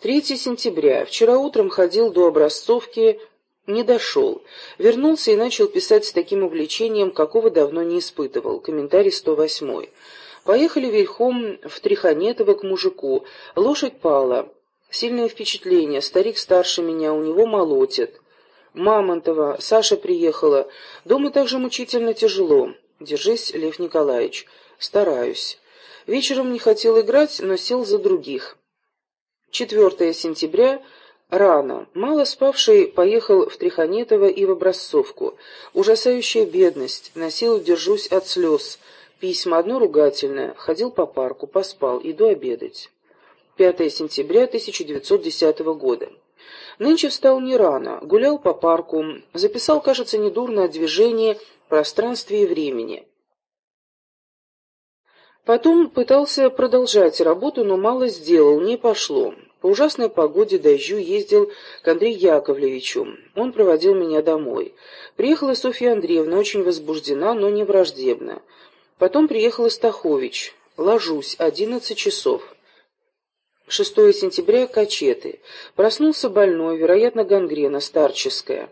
3 сентября. Вчера утром ходил до образцовки, не дошел. Вернулся и начал писать с таким увлечением, какого давно не испытывал. Комментарий 108. Поехали верхом в Триханетово к мужику. Лошадь пала. Сильное впечатление. Старик старше меня, у него молотит. Мамонтова, Саша приехала. Дома также мучительно тяжело. Держись, Лев Николаевич. Стараюсь. Вечером не хотел играть, но сел за других. 4 сентября. Рано. Мало спавший поехал в Триханетово и в Образцовку. Ужасающая бедность. На силу держусь от слез. Письма одно ругательное. Ходил по парку, поспал, иду обедать. 5 сентября 1910 года. Нынче встал не рано, гулял по парку, записал, кажется, недурно о движении, пространстве и времени. Потом пытался продолжать работу, но мало сделал, не пошло. По ужасной погоде, дождю, ездил к Андрею Яковлевичу. Он проводил меня домой. Приехала Софья Андреевна, очень возбуждена, но не враждебна. Потом приехал Стахович. Ложусь, одиннадцать часов. 6 сентября, Качеты. Проснулся больной, вероятно, гангрена старческая.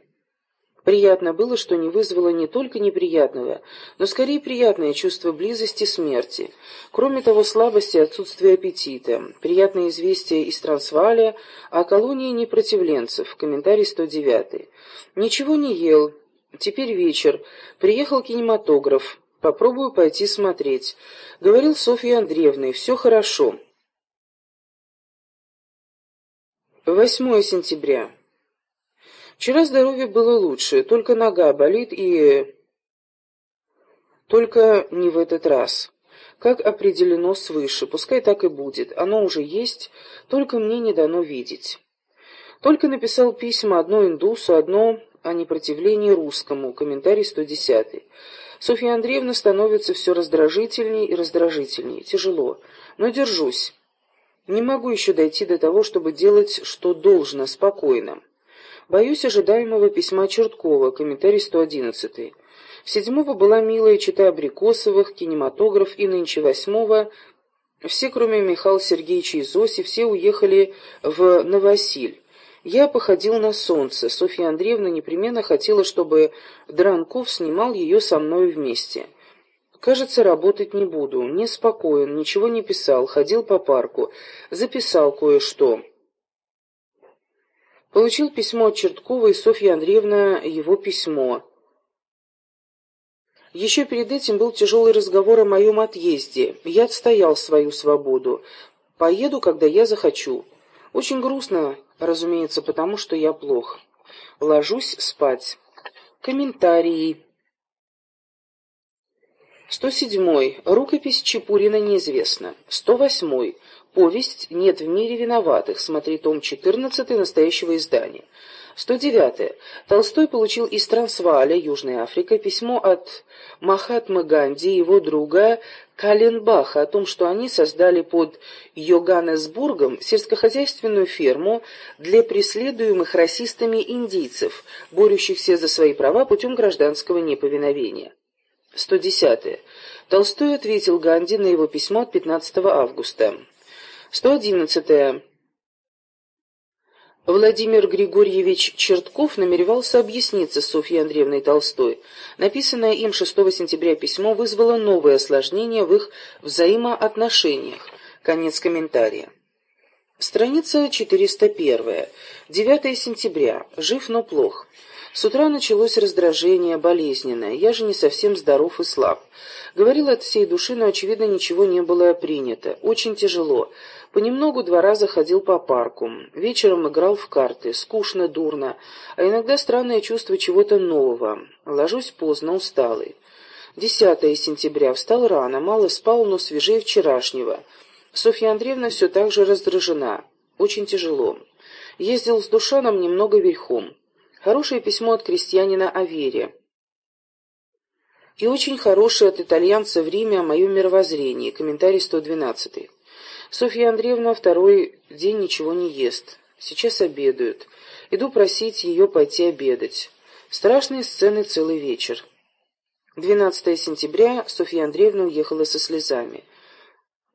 Приятно было, что не вызвало не только неприятного, но скорее приятное чувство близости смерти. Кроме того, слабости и отсутствие аппетита. Приятное известие из Трансваля о колонии непротивленцев. Комментарий 109. Ничего не ел. Теперь вечер. Приехал кинематограф. Попробую пойти смотреть. Говорил Софья Андреевна, все хорошо. 8 сентября. Вчера здоровье было лучше, только нога болит и... Только не в этот раз. Как определено свыше, пускай так и будет. Оно уже есть, только мне не дано видеть. Только написал письма одно индусу, одно о непротивлении русскому, комментарий 110. Софья Андреевна становится все раздражительнее и раздражительнее. Тяжело, но держусь. Не могу еще дойти до того, чтобы делать, что должно, спокойно. Боюсь ожидаемого письма Черткова, комментарий 111. Седьмого была милая чита Абрикосовых, кинематограф, и нынче восьмого все, кроме Михаила Сергеевича и Зоси, все уехали в Новосиль. Я походил на солнце. Софья Андреевна непременно хотела, чтобы Дранков снимал ее со мной вместе. Кажется, работать не буду. Неспокоен, ничего не писал, ходил по парку, записал кое-что. Получил письмо от Черткова, и Софья Андреевна его письмо. Еще перед этим был тяжелый разговор о моем отъезде. Я отстоял свою свободу. Поеду, когда я захочу. Очень грустно, разумеется, потому что я плох. Ложусь спать. Комментарии. 107. Рукопись Чепурина неизвестна. 108. Повесть «Нет в мире виноватых». Смотри том 14 настоящего издания. 109. Толстой получил из Трансвааля, Южная Африка, письмо от Махатмы Ганди и его друга Каленбаха о том, что они создали под Йоганнесбургом сельскохозяйственную ферму для преследуемых расистами индийцев, борющихся за свои права путем гражданского неповиновения. 110. Толстой ответил Ганди на его письмо от 15 августа. 111. Владимир Григорьевич Чертков намеревался объясниться с Софьей Андреевной Толстой. Написанное им 6 сентября письмо вызвало новые осложнения в их взаимоотношениях. Конец комментария. Страница 401. 9 сентября. Жив, но плох. С утра началось раздражение, болезненное. Я же не совсем здоров и слаб. Говорил от всей души, но, очевидно, ничего не было принято. Очень тяжело. Понемногу два раза ходил по парку. Вечером играл в карты. Скучно, дурно. А иногда странное чувство чего-то нового. Ложусь поздно, усталый. 10 сентября. Встал рано, мало спал, но свежее вчерашнего. Софья Андреевна все так же раздражена. Очень тяжело. Ездил с Душаном немного верхом. Хорошее письмо от крестьянина о вере. И очень хорошее от итальянца в Риме о моем мировоззрении. Комментарий 112. Софья Андреевна второй день ничего не ест. Сейчас обедают. Иду просить ее пойти обедать. Страшные сцены целый вечер. 12 сентября Софья Андреевна уехала со слезами.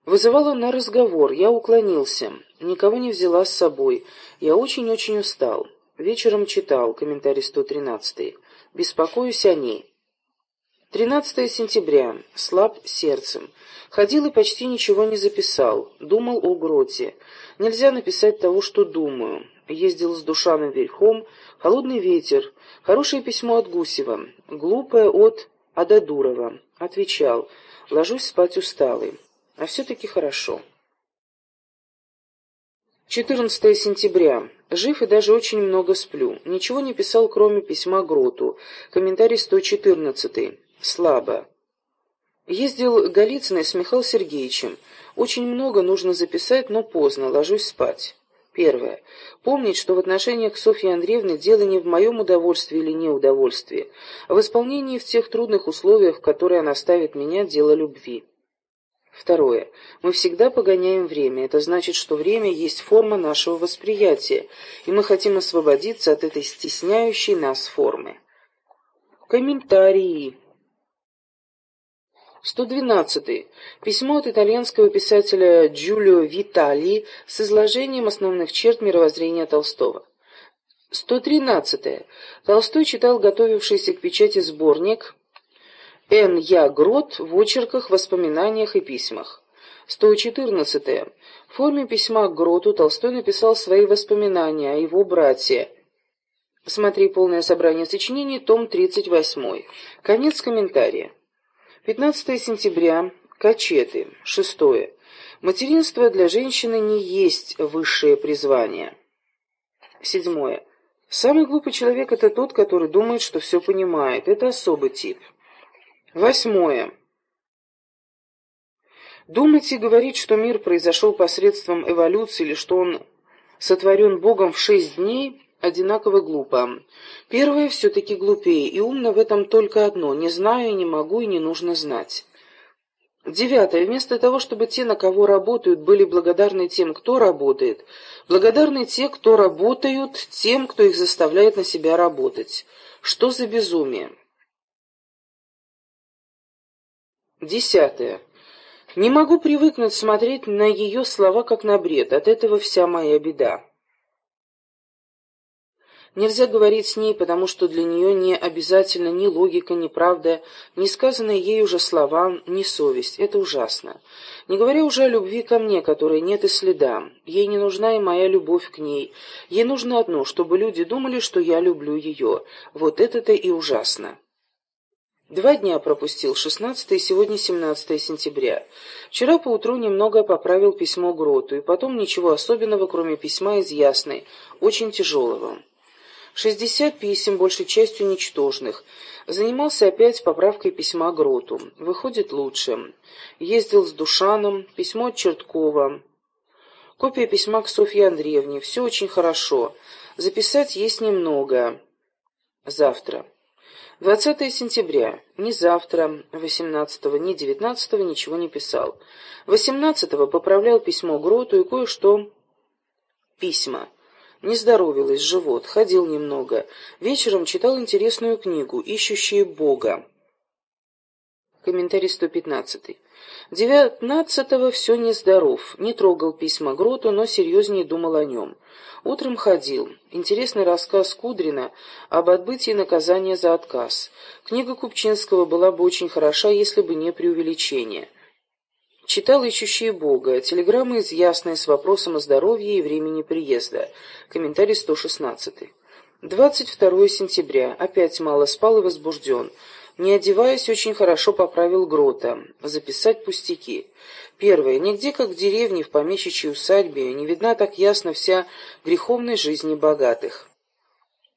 Вызывала на разговор, я уклонился. Никого не взяла с собой. Я очень-очень устал. Вечером читал. Комментарий 113. Беспокоюсь о ней. 13 сентября. Слаб сердцем. Ходил и почти ничего не записал. Думал о Гроте. Нельзя написать того, что думаю. Ездил с Душаном верхом. Холодный ветер. Хорошее письмо от Гусева. Глупое от Ададурова. Отвечал. Ложусь спать усталый. А все-таки хорошо. 14 сентября. Жив и даже очень много сплю. Ничего не писал, кроме письма Гроту. Комментарий 114. Слабо. Ездил Голицыной с Михаилом Сергеевичем. Очень много нужно записать, но поздно, ложусь спать. Первое. Помнить, что в отношениях к Софье Андреевне дело не в моем удовольствии или неудовольствии, а в исполнении в тех трудных условиях, в которые она ставит меня, дело любви. Второе. Мы всегда погоняем время. Это значит, что время есть форма нашего восприятия, и мы хотим освободиться от этой стесняющей нас формы. Комментарии. 112. Письмо от итальянского писателя Джулио Витали с изложением основных черт мировоззрения Толстого. 113. Толстой читал готовившийся к печати сборник Н. Я. Грот в очерках, воспоминаниях и письмах. 114. В форме письма к Гроту Толстой написал свои воспоминания о его брате. Смотри полное собрание сочинений, том 38. Конец комментария. 15 сентября. Качеты. 6. Материнство для женщины не есть высшее призвание. 7. Самый глупый человек – это тот, который думает, что все понимает. Это особый тип. Восьмое. Думать и говорить, что мир произошел посредством эволюции или что он сотворен Богом в шесть дней, одинаково глупо. Первое все-таки глупее, и умно в этом только одно – не знаю, не могу и не нужно знать. Девятое. Вместо того, чтобы те, на кого работают, были благодарны тем, кто работает, благодарны те, кто работают, тем, кто их заставляет на себя работать. Что за безумие? Десятое. Не могу привыкнуть смотреть на ее слова как на бред, от этого вся моя беда. Нельзя говорить с ней, потому что для нее не обязательно ни логика, ни правда, ни сказанные ей уже слова, ни совесть. Это ужасно. Не говоря уже о любви ко мне, которой нет и следа. Ей не нужна и моя любовь к ней. Ей нужно одно, чтобы люди думали, что я люблю ее. Вот это-то и ужасно. Два дня пропустил, 16 и сегодня 17 сентября. Вчера поутру немного поправил письмо Гроту, и потом ничего особенного, кроме письма из Ясной, очень тяжелого. 60 писем, большей частью ничтожных. Занимался опять поправкой письма Гроту. Выходит лучше. Ездил с Душаном, письмо от Черткова. Копия письма к Софье Андреевне. Все очень хорошо. Записать есть немного. Завтра. 20 сентября. Ни завтра, 18-го, ни 19-го ничего не писал. 18-го поправлял письмо Гроту и кое-что... Письма. Не здоровилась, живот, ходил немного. Вечером читал интересную книгу «Ищущие Бога». Комментарий 115. Девятнадцатого все нездоров, не трогал письма Гроту, но серьезнее думал о нем. Утром ходил. Интересный рассказ Кудрина об отбытии наказания за отказ. Книга Купчинского была бы очень хороша, если бы не преувеличение. Читал «Ищущие Бога», телеграммы из Ясной с вопросом о здоровье и времени приезда. Комментарий 116. 22 сентября. Опять мало спал и возбужден. Не одеваясь, очень хорошо поправил Грота. Записать пустяки. Первое. Нигде, как в деревне, в помещичьей усадьбе, не видна так ясно вся греховной жизни богатых.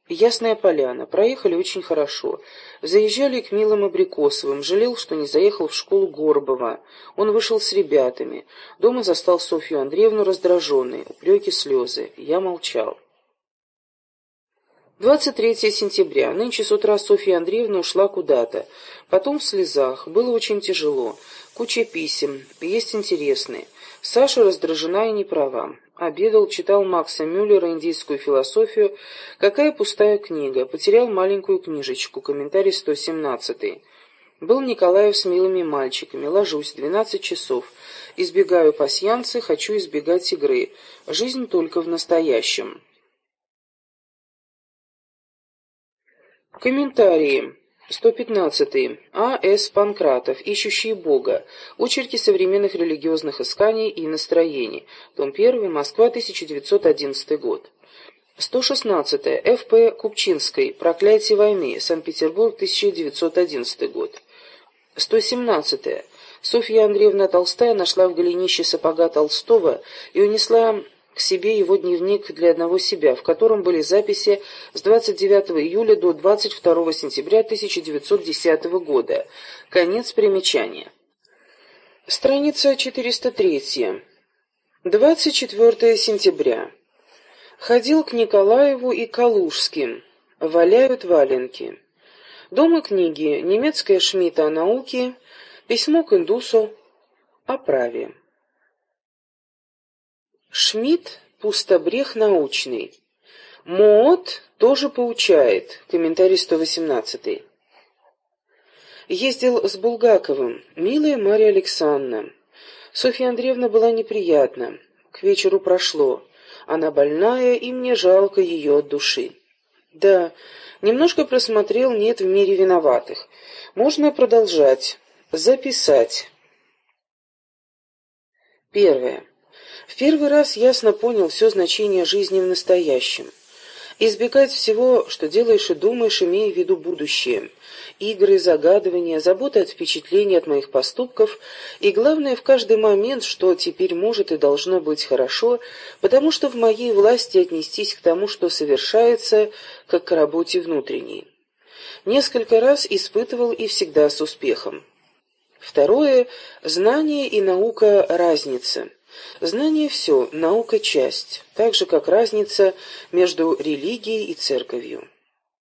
Ясная поляна. Проехали очень хорошо. Заезжали к милым Абрикосовым. Жалел, что не заехал в школу Горбова. Он вышел с ребятами. Дома застал Софью Андреевну раздраженной. Упреки, слезы. Я молчал. 23 сентября. Нынче с утра Софья Андреевна ушла куда-то. Потом в слезах. Было очень тяжело. Куча писем. Есть интересные. Саша раздражена и не права. Обедал, читал Макса Мюллера «Индийскую философию». Какая пустая книга. Потерял маленькую книжечку. Комментарий 117. Был Николаев с милыми мальчиками. Ложусь, двенадцать часов. Избегаю пасьянцы, хочу избегать игры. Жизнь только в настоящем. Комментарии. 115. А. С. Панкратов. Ищущие Бога. Очерки современных религиозных исканий и настроений. Том 1. Москва, 1911 год. 116. Ф. П. Купчинской. Проклятие войны. Санкт-Петербург, 1911 год. 117. Софья Андреевна Толстая нашла в голенище сапога Толстого и унесла к себе его дневник для одного себя, в котором были записи с 29 июля до 22 сентября 1910 года. Конец примечания. Страница 403. 24 сентября. Ходил к Николаеву и Калужским. Валяют валенки. Дома книги. Немецкая Шмидта о науке. Письмо к индусу о праве. Шмидт – пустобрех научный. Моот тоже поучает. Комментарий 118. Ездил с Булгаковым. Милая Марья Александровна. Софья Андреевна была неприятна. К вечеру прошло. Она больная, и мне жалко ее от души. Да, немножко просмотрел «Нет в мире виноватых». Можно продолжать. Записать. Первое. В первый раз ясно понял все значение жизни в настоящем. Избегать всего, что делаешь и думаешь, имея в виду будущее. Игры, загадывания, забота от впечатлений от моих поступков и, главное, в каждый момент, что теперь может и должно быть хорошо, потому что в моей власти отнестись к тому, что совершается, как к работе внутренней. Несколько раз испытывал и всегда с успехом. Второе – знание и наука – разница. Знание все, наука часть, так же как разница между религией и церковью.